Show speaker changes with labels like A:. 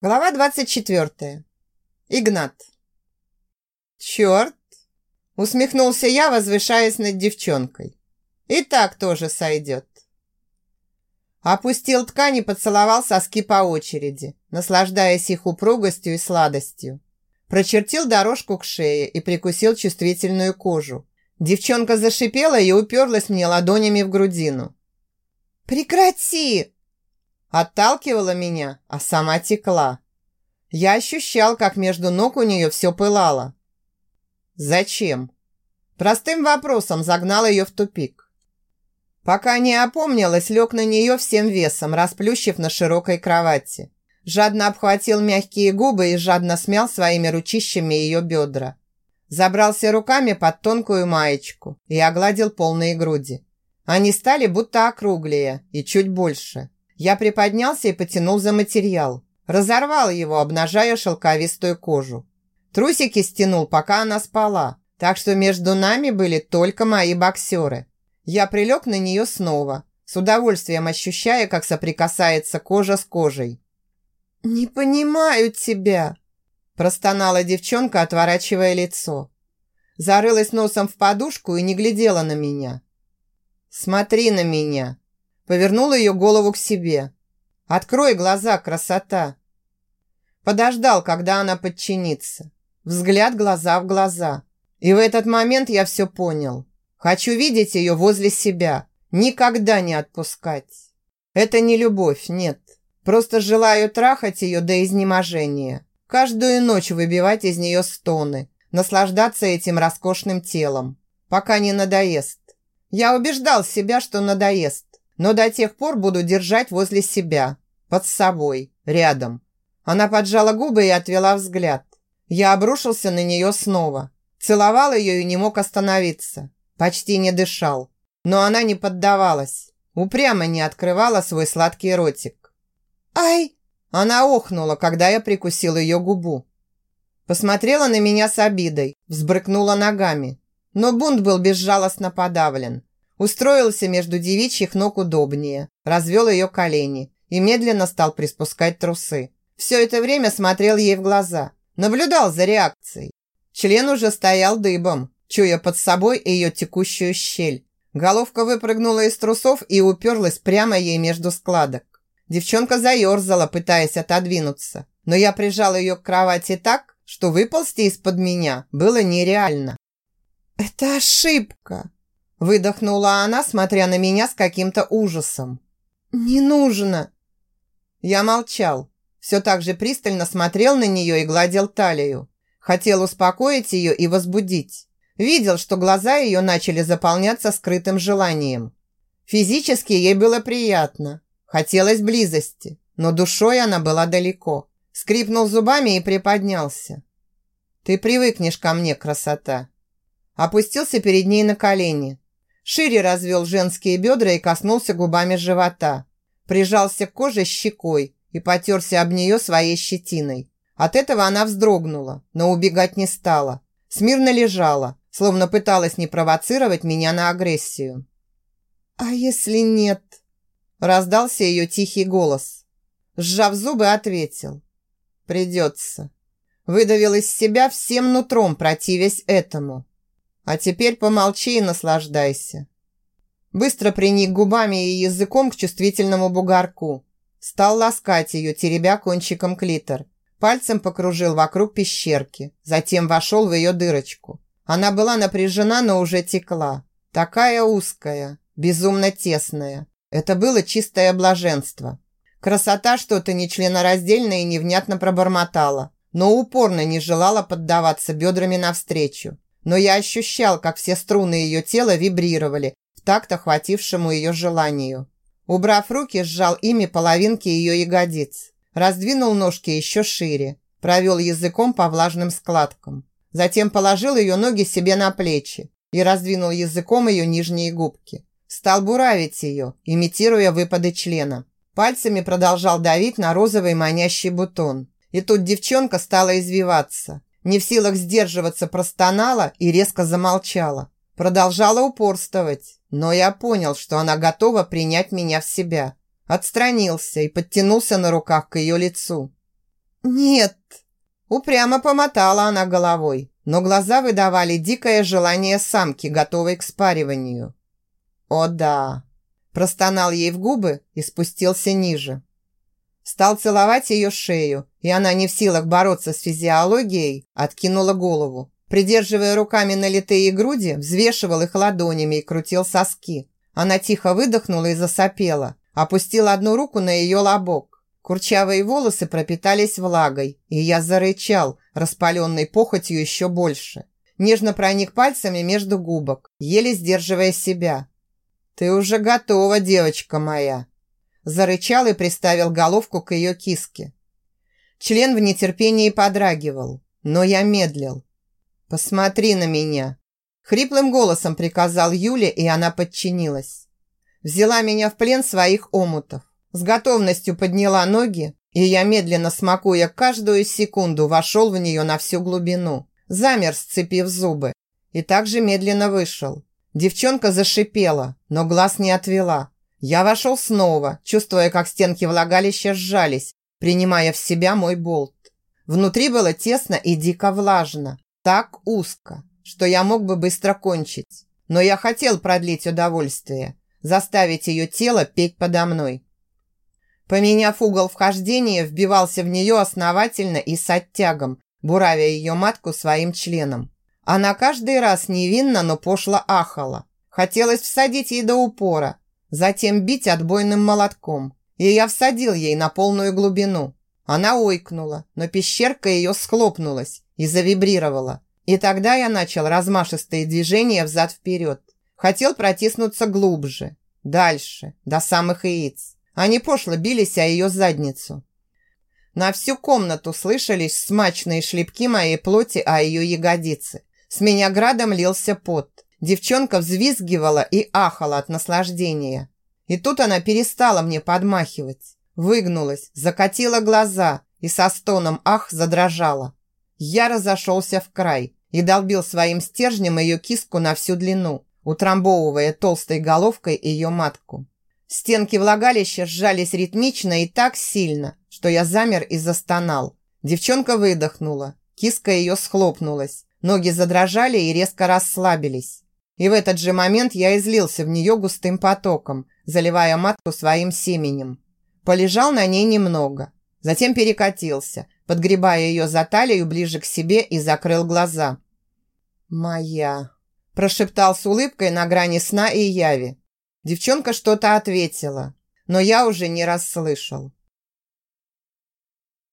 A: Глава 24. Игнат. «Черт!» – усмехнулся я, возвышаясь над девчонкой. «И так тоже сойдет». Опустил ткань и поцеловал соски по очереди, наслаждаясь их упругостью и сладостью. Прочертил дорожку к шее и прикусил чувствительную кожу. Девчонка зашипела и уперлась мне ладонями в грудину. «Прекрати!» Отталкивала меня, а сама текла. Я ощущал, как между ног у нее все пылало. Зачем? Простым вопросом загнал ее в тупик. Пока не опомнилась, лег на нее всем весом, расплющив на широкой кровати. Жадно обхватил мягкие губы и жадно смял своими ручищами ее бедра. Забрался руками под тонкую маечку и огладил полные груди. Они стали будто округлее и чуть больше. Я приподнялся и потянул за материал. Разорвал его, обнажая шелковистую кожу. Трусики стянул, пока она спала, так что между нами были только мои боксеры. Я прилег на нее снова, с удовольствием ощущая, как соприкасается кожа с кожей. «Не понимаю тебя», – простонала девчонка, отворачивая лицо. Зарылась носом в подушку и не глядела на меня. «Смотри на меня», Повернул ее голову к себе. «Открой глаза, красота!» Подождал, когда она подчинится. Взгляд глаза в глаза. И в этот момент я все понял. Хочу видеть ее возле себя. Никогда не отпускать. Это не любовь, нет. Просто желаю трахать ее до изнеможения. Каждую ночь выбивать из нее стоны. Наслаждаться этим роскошным телом. Пока не надоест. Я убеждал себя, что надоест но до тех пор буду держать возле себя, под собой, рядом. Она поджала губы и отвела взгляд. Я обрушился на нее снова. Целовал ее и не мог остановиться. Почти не дышал. Но она не поддавалась. Упрямо не открывала свой сладкий ротик. «Ай!» Она охнула, когда я прикусил ее губу. Посмотрела на меня с обидой, взбрыкнула ногами. Но бунт был безжалостно подавлен. Устроился между девичьих ног удобнее, развел ее колени и медленно стал приспускать трусы. Все это время смотрел ей в глаза, наблюдал за реакцией. Член уже стоял дыбом, чуя под собой ее текущую щель. Головка выпрыгнула из трусов и уперлась прямо ей между складок. Девчонка заерзала, пытаясь отодвинуться, но я прижал ее к кровати так, что выползти из-под меня было нереально. «Это ошибка!» Выдохнула она, смотря на меня с каким-то ужасом. «Не нужно!» Я молчал. Все так же пристально смотрел на нее и гладил талию. Хотел успокоить ее и возбудить. Видел, что глаза ее начали заполняться скрытым желанием. Физически ей было приятно. Хотелось близости, но душой она была далеко. Скрипнул зубами и приподнялся. «Ты привыкнешь ко мне, красота!» Опустился перед ней на колени, шире развел женские бедра и коснулся губами живота. Прижался к коже щекой и потерся об нее своей щетиной. От этого она вздрогнула, но убегать не стала. Смирно лежала, словно пыталась не провоцировать меня на агрессию. «А если нет?» Раздался ее тихий голос. Сжав зубы, ответил. «Придется». Выдавил из себя всем нутром, противясь этому. А теперь помолчи и наслаждайся. Быстро приник губами и языком к чувствительному бугорку. Стал ласкать ее, теребя кончиком клитор. Пальцем покружил вокруг пещерки, затем вошел в ее дырочку. Она была напряжена, но уже текла. Такая узкая, безумно тесная. Это было чистое блаженство. Красота что-то нечленораздельное и невнятно пробормотала, но упорно не желала поддаваться бедрами навстречу но я ощущал, как все струны ее тела вибрировали в такт охватившему ее желанию. Убрав руки, сжал ими половинки ее ягодиц, раздвинул ножки еще шире, провел языком по влажным складкам. Затем положил ее ноги себе на плечи и раздвинул языком ее нижние губки. Стал буравить ее, имитируя выпады члена. Пальцами продолжал давить на розовый манящий бутон. И тут девчонка стала извиваться. Не в силах сдерживаться, простонала и резко замолчала. Продолжала упорствовать, но я понял, что она готова принять меня в себя. Отстранился и подтянулся на руках к ее лицу. «Нет!» Упрямо помотала она головой, но глаза выдавали дикое желание самки, готовой к спариванию. «О да!» Простонал ей в губы и спустился ниже. Стал целовать ее шею, и она не в силах бороться с физиологией, откинула голову. Придерживая руками налитые груди, взвешивал их ладонями и крутил соски. Она тихо выдохнула и засопела, опустила одну руку на ее лобок. Курчавые волосы пропитались влагой, и я зарычал, распаленный похотью еще больше. Нежно проник пальцами между губок, еле сдерживая себя. «Ты уже готова, девочка моя!» Зарычал и приставил головку к ее киске. Член в нетерпении подрагивал, но я медлил. «Посмотри на меня!» Хриплым голосом приказал Юле, и она подчинилась. Взяла меня в плен своих омутов. С готовностью подняла ноги, и я, медленно смакуя каждую секунду, вошел в нее на всю глубину. Замер, сцепив зубы. И также медленно вышел. Девчонка зашипела, но глаз не отвела. Я вошел снова, чувствуя, как стенки влагалища сжались, принимая в себя мой болт. Внутри было тесно и дико влажно, так узко, что я мог бы быстро кончить. Но я хотел продлить удовольствие, заставить ее тело петь подо мной. Поменяв угол вхождения, вбивался в нее основательно и с оттягом, буравя ее матку своим членом. Она каждый раз невинно, но пошло ахала. Хотелось всадить ей до упора, затем бить отбойным молотком. И я всадил ей на полную глубину. Она ойкнула, но пещерка ее схлопнулась и завибрировала. И тогда я начал размашистые движения взад-вперед. Хотел протиснуться глубже, дальше, до самых яиц. Они пошло бились о ее задницу. На всю комнату слышались смачные шлепки моей плоти о ее ягодицы. С меня градом лился пот. Девчонка взвизгивала и ахала от наслаждения. И тут она перестала мне подмахивать. Выгнулась, закатила глаза и со стоном ах задрожала. Я разошелся в край и долбил своим стержнем ее киску на всю длину, утрамбовывая толстой головкой ее матку. Стенки влагалища сжались ритмично и так сильно, что я замер и застонал. Девчонка выдохнула, киска ее схлопнулась, Ноги задрожали и резко расслабились. И в этот же момент я излился в нее густым потоком, заливая матку своим семенем. Полежал на ней немного. Затем перекатился, подгребая ее за талию ближе к себе и закрыл глаза. «Моя!» – прошептал с улыбкой на грани сна и яви. Девчонка что-то ответила, но я уже не расслышал.